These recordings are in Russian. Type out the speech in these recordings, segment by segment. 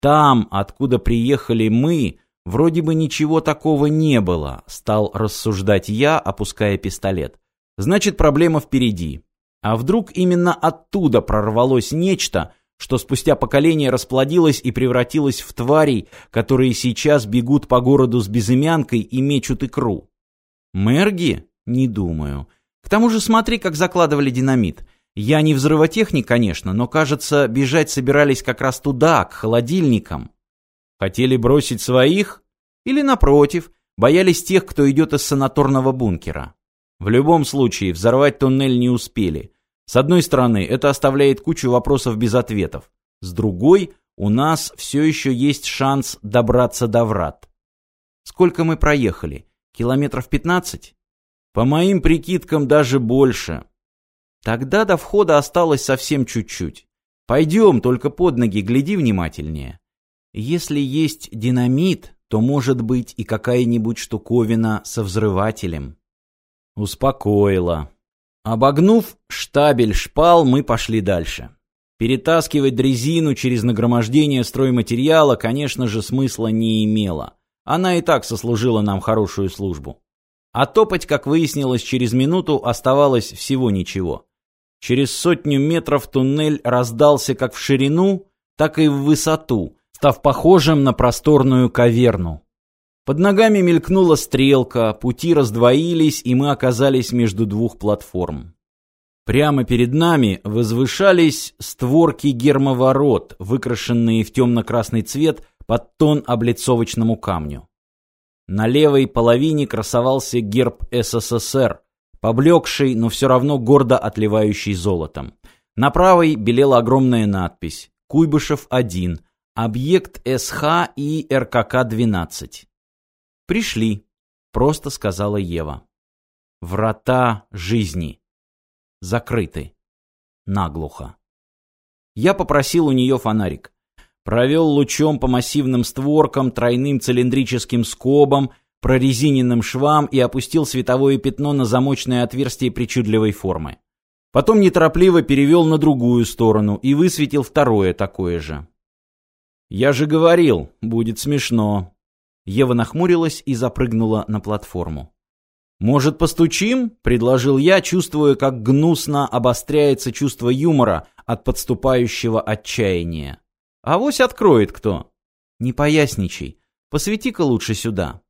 Там, откуда приехали мы, вроде бы ничего такого не было, стал рассуждать я, опуская пистолет. Значит, проблема впереди. А вдруг именно оттуда прорвалось нечто, что спустя поколение расплодилось и превратилось в тварей, которые сейчас бегут по городу с безымянкой и мечут икру? Мерги? Не думаю. К тому же смотри, как закладывали динамит. Я не взрывотехник, конечно, но, кажется, бежать собирались как раз туда, к холодильникам. Хотели бросить своих? Или, напротив, боялись тех, кто идет из санаторного бункера? В любом случае, взорвать туннель не успели. С одной стороны, это оставляет кучу вопросов без ответов. С другой, у нас все еще есть шанс добраться до врат. Сколько мы проехали? Километров пятнадцать? По моим прикидкам, даже больше. Тогда до входа осталось совсем чуть-чуть. Пойдем, только под ноги, гляди внимательнее. Если есть динамит, то может быть и какая-нибудь штуковина со взрывателем. Успокоило. Обогнув штабель шпал, мы пошли дальше. Перетаскивать дрезину через нагромождение стройматериала, конечно же, смысла не имело. Она и так сослужила нам хорошую службу. А топать, как выяснилось, через минуту оставалось всего ничего. Через сотню метров туннель раздался как в ширину, так и в высоту, став похожим на просторную каверну. Под ногами мелькнула стрелка, пути раздвоились, и мы оказались между двух платформ. Прямо перед нами возвышались створки гермоворот, выкрашенные в темно-красный цвет под тон облицовочному камню. На левой половине красовался герб СССР, поблекший, но все равно гордо отливающий золотом. На правой белела огромная надпись «Куйбышев-1», объект СХ и РКК-12. «Пришли», — просто сказала Ева. «Врата жизни. Закрыты. Наглухо». Я попросил у нее фонарик провел лучом по массивным створкам, тройным цилиндрическим скобам, прорезиненным швам и опустил световое пятно на замочное отверстие причудливой формы. Потом неторопливо перевел на другую сторону и высветил второе такое же. «Я же говорил, будет смешно». Ева нахмурилась и запрыгнула на платформу. «Может, постучим?» — предложил я, чувствуя, как гнусно обостряется чувство юмора от подступающего отчаяния. Авось откроет кто. Не поясничай. Посвети-ка лучше сюда.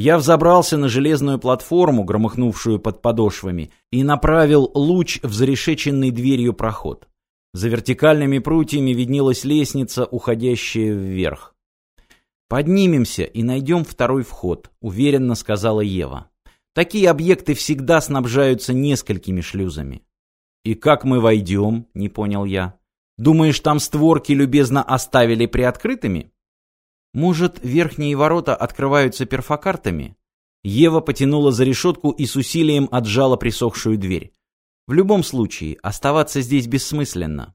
Я взобрался на железную платформу, громыхнувшую под подошвами, и направил луч в зарешеченный дверью проход. За вертикальными прутьями виднелась лестница, уходящая вверх. «Поднимемся и найдем второй вход», — уверенно сказала Ева. «Такие объекты всегда снабжаются несколькими шлюзами». «И как мы войдем?» — не понял я. Думаешь, там створки любезно оставили приоткрытыми? Может, верхние ворота открываются перфокартами? Ева потянула за решетку и с усилием отжала присохшую дверь. В любом случае, оставаться здесь бессмысленно.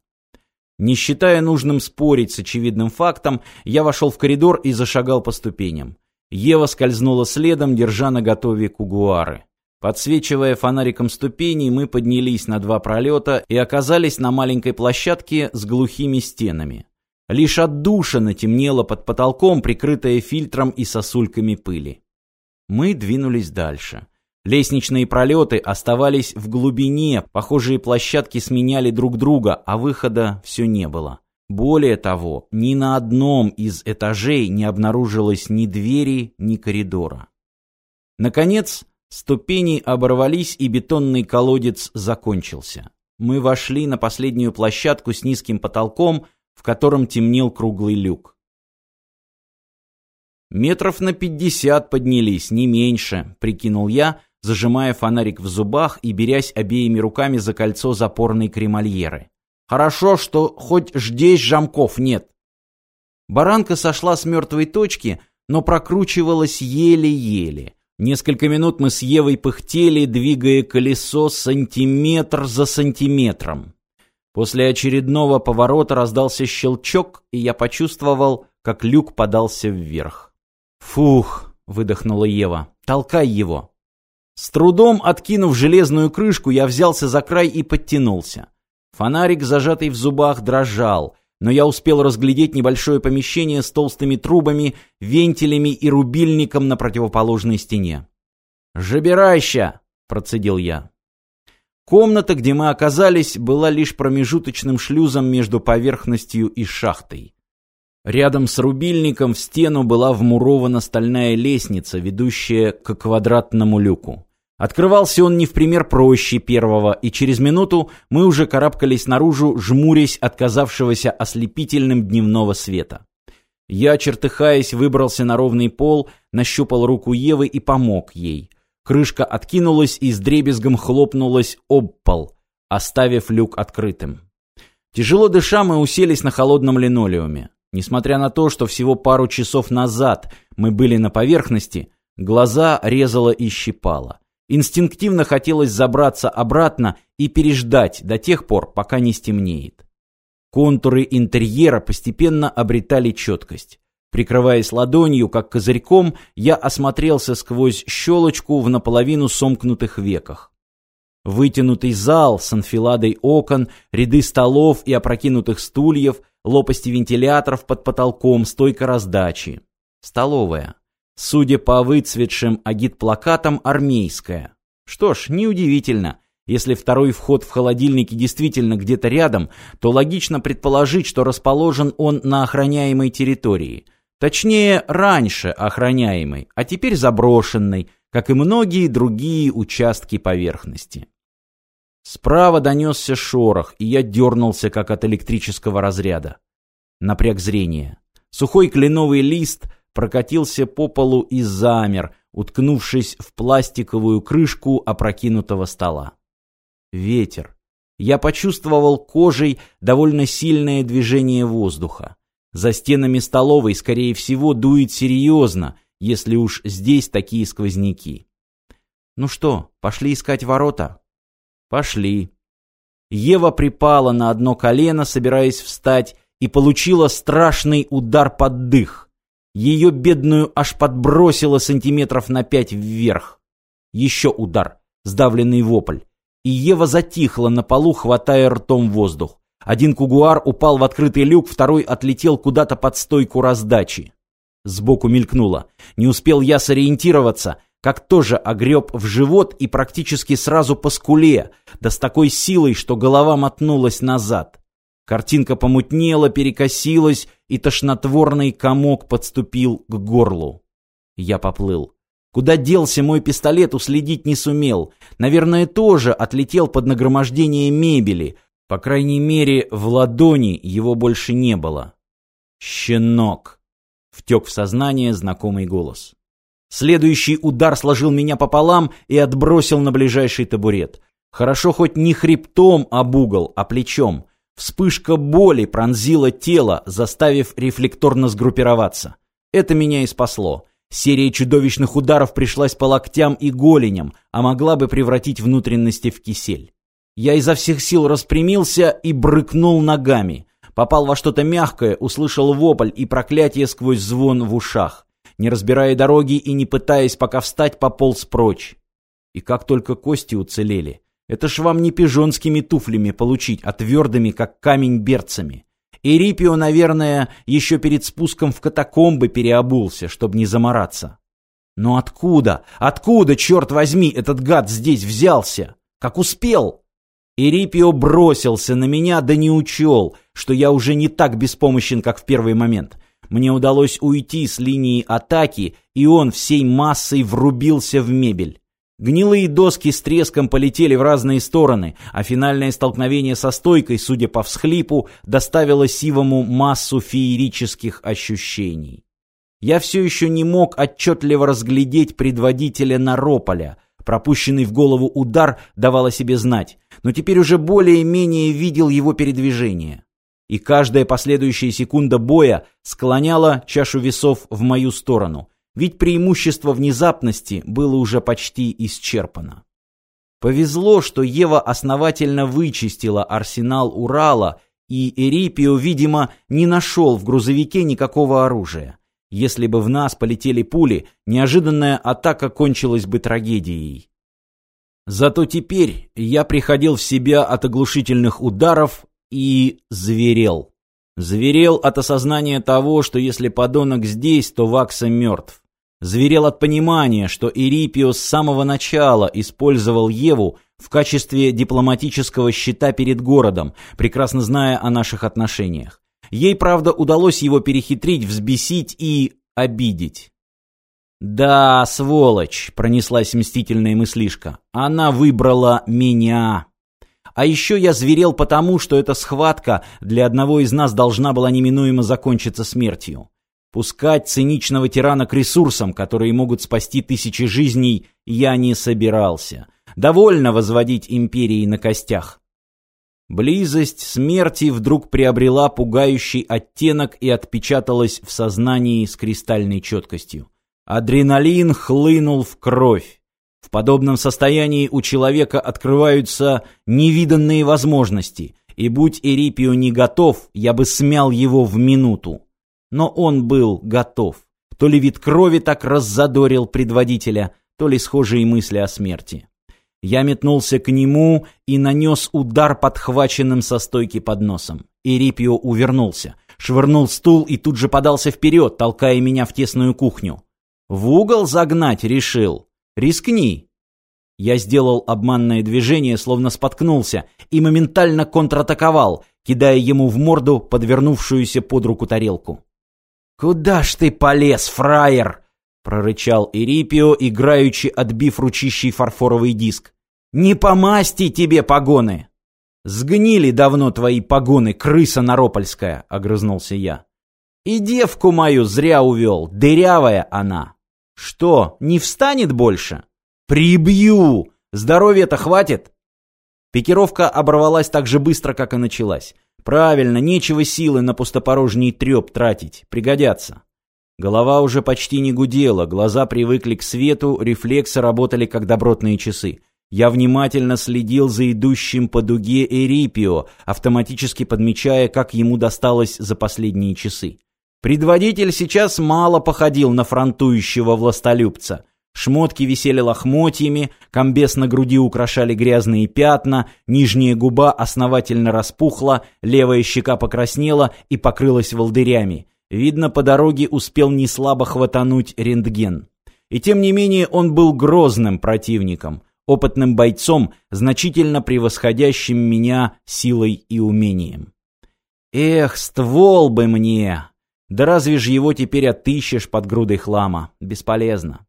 Не считая нужным спорить с очевидным фактом, я вошел в коридор и зашагал по ступеням. Ева скользнула следом, держа на готове кугуары. Подсвечивая фонариком ступеней, мы поднялись на два пролета и оказались на маленькой площадке с глухими стенами. Лишь отдушина темнела под потолком, прикрытая фильтром и сосульками пыли. Мы двинулись дальше. Лестничные пролеты оставались в глубине, похожие площадки сменяли друг друга, а выхода все не было. Более того, ни на одном из этажей не обнаружилось ни двери, ни коридора. Наконец, Ступени оборвались, и бетонный колодец закончился. Мы вошли на последнюю площадку с низким потолком, в котором темнел круглый люк. Метров на пятьдесят поднялись, не меньше, прикинул я, зажимая фонарик в зубах и берясь обеими руками за кольцо запорной кремольеры. Хорошо, что хоть здесь замков нет. Баранка сошла с мертвой точки, но прокручивалась еле-еле. Несколько минут мы с Евой пыхтели, двигая колесо сантиметр за сантиметром. После очередного поворота раздался щелчок, и я почувствовал, как люк подался вверх. «Фух!» — выдохнула Ева. «Толкай его!» С трудом откинув железную крышку, я взялся за край и подтянулся. Фонарик, зажатый в зубах, дрожал. но я успел разглядеть небольшое помещение с толстыми трубами, вентилями и рубильником на противоположной стене. «Жабирайща!» — процедил я. Комната, где мы оказались, была лишь промежуточным шлюзом между поверхностью и шахтой. Рядом с рубильником в стену была вмурована стальная лестница, ведущая к квадратному люку. Открывался он не в пример проще первого, и через минуту мы уже карабкались наружу, жмурясь от казавшегося ослепительным дневного света. Я, чертыхаясь, выбрался на ровный пол, нащупал руку Евы и помог ей. Крышка откинулась и с дребезгом хлопнулась об пол, оставив люк открытым. Тяжело дыша, мы уселись на холодном линолеуме. Несмотря на то, что всего пару часов назад мы были на поверхности, глаза резало и щипало. Инстинктивно хотелось забраться обратно и переждать до тех пор, пока не стемнеет. Контуры интерьера постепенно обретали четкость. Прикрываясь ладонью, как козырьком, я осмотрелся сквозь щелочку в наполовину сомкнутых веках. Вытянутый зал с анфиладой окон, ряды столов и опрокинутых стульев, лопасти вентиляторов под потолком, стойка раздачи. Столовая. Судя по выцветшим агитплакатам, армейская. Что ж, неудивительно. Если второй вход в холодильнике действительно где-то рядом, то логично предположить, что расположен он на охраняемой территории. Точнее, раньше охраняемой, а теперь заброшенной, как и многие другие участки поверхности. Справа донесся шорох, и я дернулся, как от электрического разряда. Напряг зрение. Сухой кленовый лист — прокатился по полу и замер, уткнувшись в пластиковую крышку опрокинутого стола. Ветер. Я почувствовал кожей довольно сильное движение воздуха. За стенами столовой, скорее всего, дует серьезно, если уж здесь такие сквозняки. Ну что, пошли искать ворота? Пошли. Ева припала на одно колено, собираясь встать, и получила страшный удар под дых. Ее бедную аж подбросило сантиметров на пять вверх. Еще удар, сдавленный вопль. И Ева затихла на полу, хватая ртом воздух. Один кугуар упал в открытый люк, второй отлетел куда-то под стойку раздачи. Сбоку мелькнуло. Не успел я сориентироваться, как тоже огреб в живот и практически сразу по скуле, да с такой силой, что голова мотнулась назад. Картинка помутнела, перекосилась, и тошнотворный комок подступил к горлу. Я поплыл. Куда делся мой пистолет, уследить не сумел. Наверное, тоже отлетел под нагромождение мебели. По крайней мере, в ладони его больше не было. «Щенок!» — втек в сознание знакомый голос. Следующий удар сложил меня пополам и отбросил на ближайший табурет. Хорошо хоть не хребтом об угол, а плечом. Вспышка боли пронзила тело, заставив рефлекторно сгруппироваться. Это меня и спасло. Серия чудовищных ударов пришлась по локтям и голеням, а могла бы превратить внутренности в кисель. Я изо всех сил распрямился и брыкнул ногами. Попал во что-то мягкое, услышал вопль и проклятие сквозь звон в ушах. Не разбирая дороги и не пытаясь пока встать, пополз прочь. И как только кости уцелели. Это ж вам не пижонскими туфлями получить, а твердыми, как камень, берцами. Эрипио, наверное, еще перед спуском в катакомбы переобулся, чтобы не замораться. Но откуда, откуда, черт возьми, этот гад здесь взялся? Как успел? Эрипио бросился на меня, да не учел, что я уже не так беспомощен, как в первый момент. Мне удалось уйти с линии атаки, и он всей массой врубился в мебель. Гнилые доски с треском полетели в разные стороны, а финальное столкновение со стойкой, судя по всхлипу, доставило Сивому массу феерических ощущений. Я все еще не мог отчетливо разглядеть предводителя Нарополя. Пропущенный в голову удар давал о себе знать, но теперь уже более-менее видел его передвижение. И каждая последующая секунда боя склоняла чашу весов в мою сторону – ведь преимущество внезапности было уже почти исчерпано. Повезло, что Ева основательно вычистила арсенал Урала, и Эрипио, видимо, не нашел в грузовике никакого оружия. Если бы в нас полетели пули, неожиданная атака кончилась бы трагедией. Зато теперь я приходил в себя от оглушительных ударов и зверел. Зверел от осознания того, что если подонок здесь, то Вакса мертв. Зверел от понимания, что Ирипио с самого начала использовал Еву в качестве дипломатического щита перед городом, прекрасно зная о наших отношениях. Ей, правда, удалось его перехитрить, взбесить и обидеть. «Да, сволочь!» — пронеслась мстительная мыслишка. «Она выбрала меня!» А еще я зверел потому, что эта схватка для одного из нас должна была неминуемо закончиться смертью. Пускать циничного тирана к ресурсам, которые могут спасти тысячи жизней, я не собирался. Довольно возводить империи на костях. Близость смерти вдруг приобрела пугающий оттенок и отпечаталась в сознании с кристальной четкостью. Адреналин хлынул в кровь. В подобном состоянии у человека открываются невиданные возможности, и будь Эрипио не готов, я бы смял его в минуту. Но он был готов. То ли вид крови так раззадорил предводителя, то ли схожие мысли о смерти. Я метнулся к нему и нанес удар подхваченным со стойки под носом. Эрипио увернулся, швырнул стул и тут же подался вперед, толкая меня в тесную кухню. В угол загнать решил. Рискни. Я сделал обманное движение, словно споткнулся, и моментально контратаковал, кидая ему в морду подвернувшуюся под руку тарелку. «Куда ж ты полез, фраер?» — прорычал Эрипио, играючи отбив ручищий фарфоровый диск. «Не по масти тебе погоны!» «Сгнили давно твои погоны, крыса наропольская!» — огрызнулся я. «И девку мою зря увел, дырявая она!» «Что, не встанет больше?» «Прибью! Здоровья-то хватит?» Пикировка оборвалась так же быстро, как и началась. Правильно, нечего силы на пустопорожний треп тратить, пригодятся. Голова уже почти не гудела, глаза привыкли к свету, рефлексы работали как добротные часы. Я внимательно следил за идущим по дуге Эрипио, автоматически подмечая, как ему досталось за последние часы. Предводитель сейчас мало походил на фронтующего властолюбца. Шмотки висели лохмотьями, комбез на груди украшали грязные пятна, нижняя губа основательно распухла, левая щека покраснела и покрылась волдырями. Видно, по дороге успел неслабо хватануть рентген. И тем не менее он был грозным противником, опытным бойцом, значительно превосходящим меня силой и умением. «Эх, ствол бы мне!» Да разве же его теперь отыщешь под грудой хлама? Бесполезно.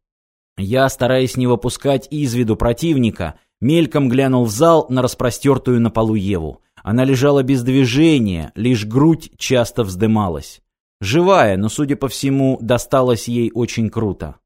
Я, стараясь не выпускать из виду противника, мельком глянул в зал на распростертую на полу Еву. Она лежала без движения, лишь грудь часто вздымалась. Живая, но, судя по всему, досталась ей очень круто.